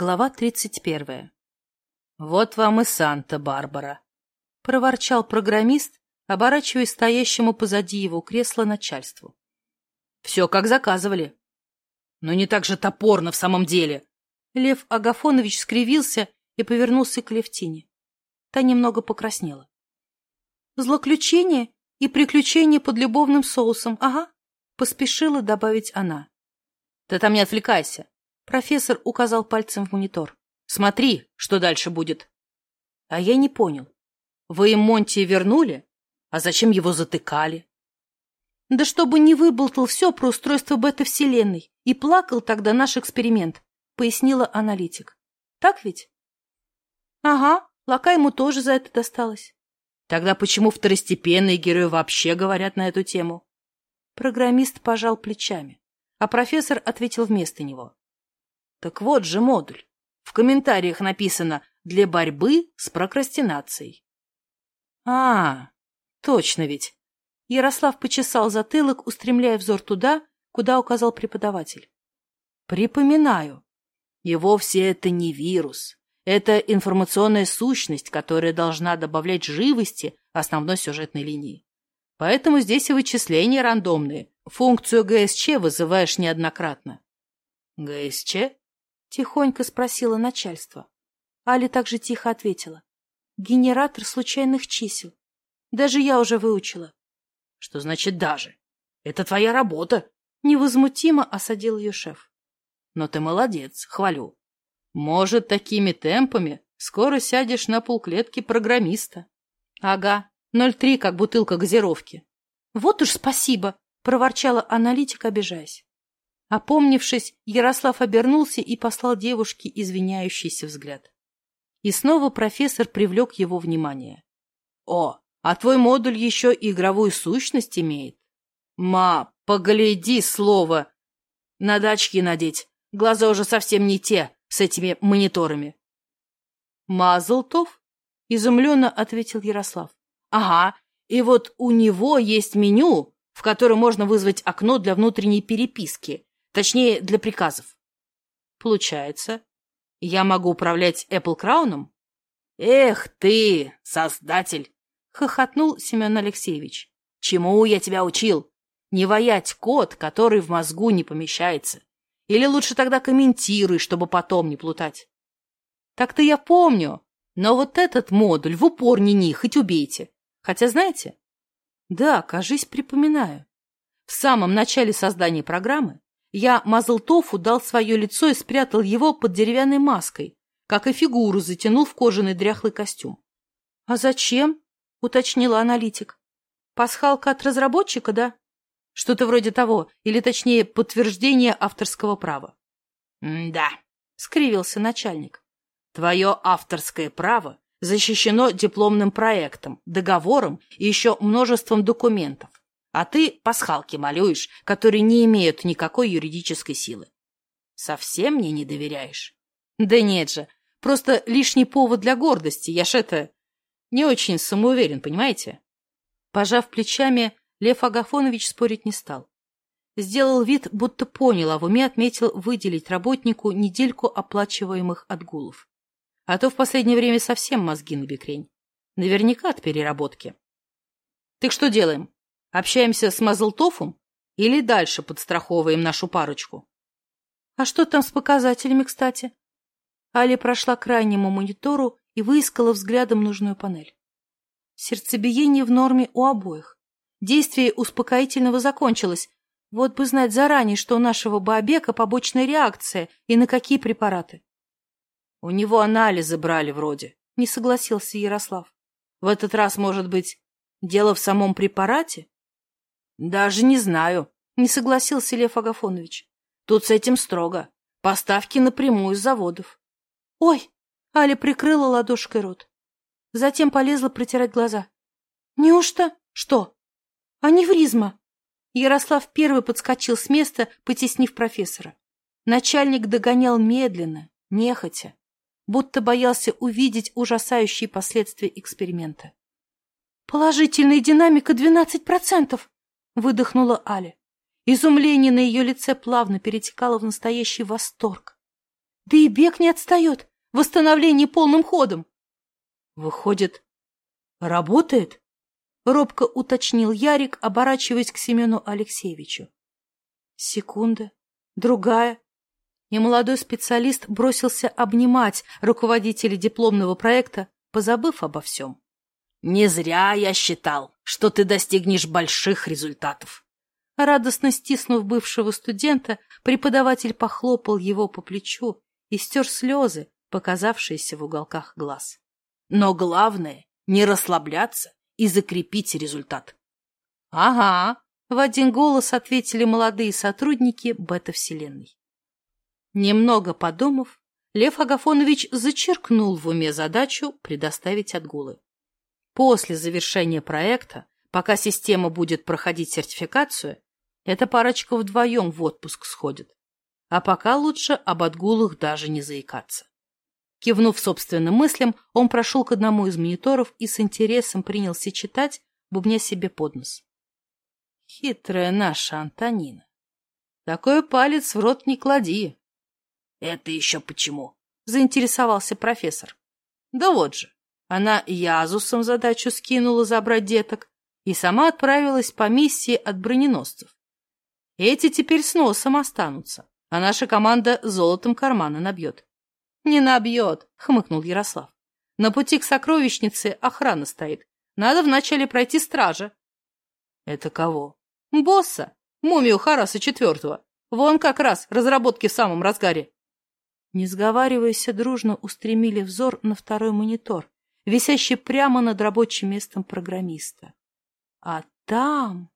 Глава тридцать первая. «Вот вам и Санта-Барбара», — проворчал программист, оборачиваясь стоящему позади его кресла начальству. «Все, как заказывали». «Но не так же топорно в самом деле!» Лев Агафонович скривился и повернулся к Левтине. Та немного покраснела. «Злоключение и приключение под любовным соусом, ага», — поспешила добавить она. Да там не отвлекайся!» Профессор указал пальцем в монитор. «Смотри, что дальше будет!» А я не понял. «Вы им Монтия вернули? А зачем его затыкали?» «Да чтобы не выболтал все про устройство бета-вселенной и плакал тогда наш эксперимент», — пояснила аналитик. «Так ведь?» «Ага, лака ему тоже за это досталось». «Тогда почему второстепенные герои вообще говорят на эту тему?» Программист пожал плечами, а профессор ответил вместо него. Так вот же модуль. В комментариях написано «для борьбы с прокрастинацией». А, точно ведь. Ярослав почесал затылок, устремляя взор туда, куда указал преподаватель. Припоминаю. И вовсе это не вирус. Это информационная сущность, которая должна добавлять живости основной сюжетной линии. Поэтому здесь и вычисления рандомные. Функцию ГСЧ вызываешь неоднократно. ГСЧ? Тихонько спросила начальство. Али также тихо ответила. Генератор случайных чисел. Даже я уже выучила. Что значит «даже»? Это твоя работа. Невозмутимо осадил ее шеф. Но ты молодец, хвалю. Может, такими темпами скоро сядешь на полклетки программиста. Ага, 0,3, как бутылка газировки. Вот уж спасибо, проворчала аналитик, обижаясь. Опомнившись, Ярослав обернулся и послал девушке извиняющийся взгляд. И снова профессор привлек его внимание. «О, а твой модуль еще игровую сущность имеет?» «Ма, погляди слово!» На очки надеть. Глаза уже совсем не те с этими мониторами». «Мазлтов?» — изумленно ответил Ярослав. «Ага, и вот у него есть меню, в котором можно вызвать окно для внутренней переписки» Точнее, для приказов. Получается, я могу управлять Apple Crownом? Эх ты, создатель! Хохотнул Семен Алексеевич. Чему я тебя учил? Не воять код, который в мозгу не помещается. Или лучше тогда комментируй, чтобы потом не плутать. Так-то я помню, но вот этот модуль в упор не них, хоть убейте. Хотя, знаете, да, кажись, припоминаю. В самом начале создания программы я Мазлтофу дал свое лицо и спрятал его под деревянной маской, как и фигуру затянул в кожаный дряхлый костюм. — А зачем? — уточнила аналитик. — Пасхалка от разработчика, да? Что-то вроде того, или точнее подтверждение авторского права. — Да, — скривился начальник. — Твое авторское право защищено дипломным проектом, договором и еще множеством документов. А А ты пасхалки малюешь, которые не имеют никакой юридической силы. Совсем мне не доверяешь? Да нет же, просто лишний повод для гордости, я ж это... Не очень самоуверен, понимаете? Пожав плечами, Лев Агафонович спорить не стал. Сделал вид, будто понял, а в уме отметил выделить работнику недельку оплачиваемых отгулов. А то в последнее время совсем мозги на Наверняка от переработки. — Так что делаем? Общаемся с Мазлтофом или дальше подстраховываем нашу парочку? А что там с показателями, кстати? Али прошла к крайнему монитору и выискала взглядом нужную панель. Сердцебиение в норме у обоих. Действие успокоительного закончилось. Вот бы знать заранее, что у нашего Баобека побочная реакция и на какие препараты. У него анализы брали вроде, не согласился Ярослав. В этот раз, может быть, дело в самом препарате? Даже не знаю, не согласился Лев Агафонович. Тут с этим строго. Поставки напрямую с заводов. Ой! Аля прикрыла ладошкой рот. Затем полезла протирать глаза. Неужто? Что? Аневризма. Ярослав первый подскочил с места, потеснив профессора. Начальник догонял медленно, нехотя, будто боялся увидеть ужасающие последствия эксперимента. Положительная динамика 12%! выдохнула Аля. Изумление на ее лице плавно перетекало в настоящий восторг. Да и бег не отстает. Восстановление полным ходом. Выходит, работает? Робко уточнил Ярик, оборачиваясь к Семену Алексеевичу. Секунда, другая. И молодой специалист бросился обнимать руководителя дипломного проекта, позабыв обо всем. «Не зря я считал!» что ты достигнешь больших результатов. Радостно стиснув бывшего студента, преподаватель похлопал его по плечу и стер слезы, показавшиеся в уголках глаз. Но главное — не расслабляться и закрепить результат. — Ага, — в один голос ответили молодые сотрудники бета-вселенной. Немного подумав, Лев Агафонович зачеркнул в уме задачу предоставить отгулы. После завершения проекта, пока система будет проходить сертификацию, эта парочка вдвоем в отпуск сходит. А пока лучше об отгулах даже не заикаться. Кивнув собственным мыслям, он прошел к одному из мониторов и с интересом принялся читать, бубня себе под нос. Хитрая наша Антонина. Такой палец в рот не клади. Это еще почему? Заинтересовался профессор. Да вот же. Она Язусом задачу скинула забрать деток и сама отправилась по миссии от броненосцев. Эти теперь с носом останутся, а наша команда золотом кармана набьет. «Не набьет», — хмыкнул Ярослав. «На пути к сокровищнице охрана стоит. Надо вначале пройти стража». «Это кого?» «Босса. Мумию Хараса четвертого. Вон как раз разработки в самом разгаре». Не сговариваясь, дружно устремили взор на второй монитор, висящий прямо над рабочим местом программиста. А там...